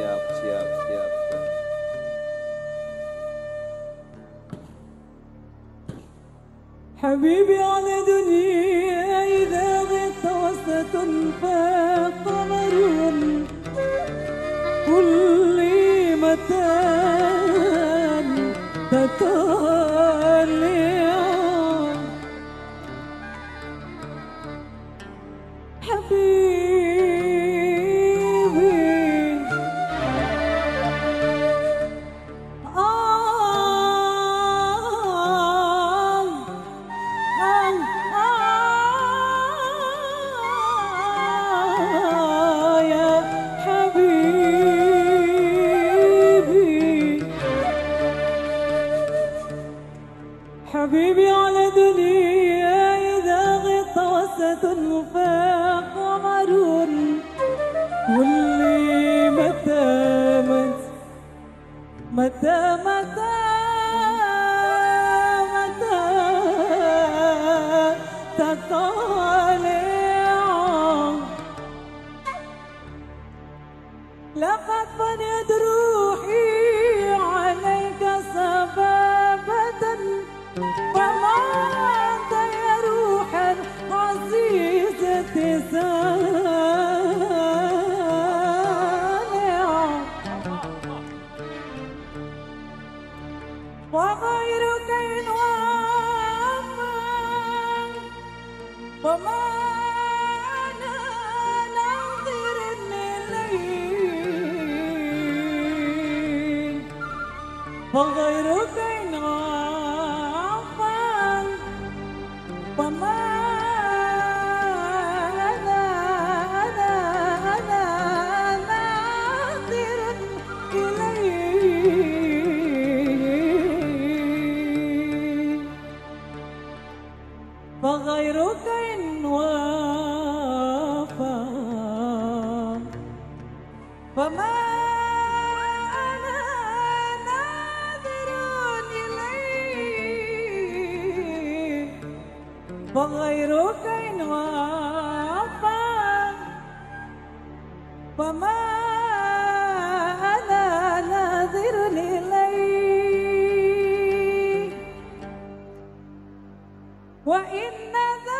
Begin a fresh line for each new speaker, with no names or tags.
siap siap siap
حبيبي على دنيا إذا غبت وسط فقمر كل متى تطلع واللي متى مت متى متى وما أنا ناظر إليه فغيرك إن وافى فما أنا ناظر وإن ذاب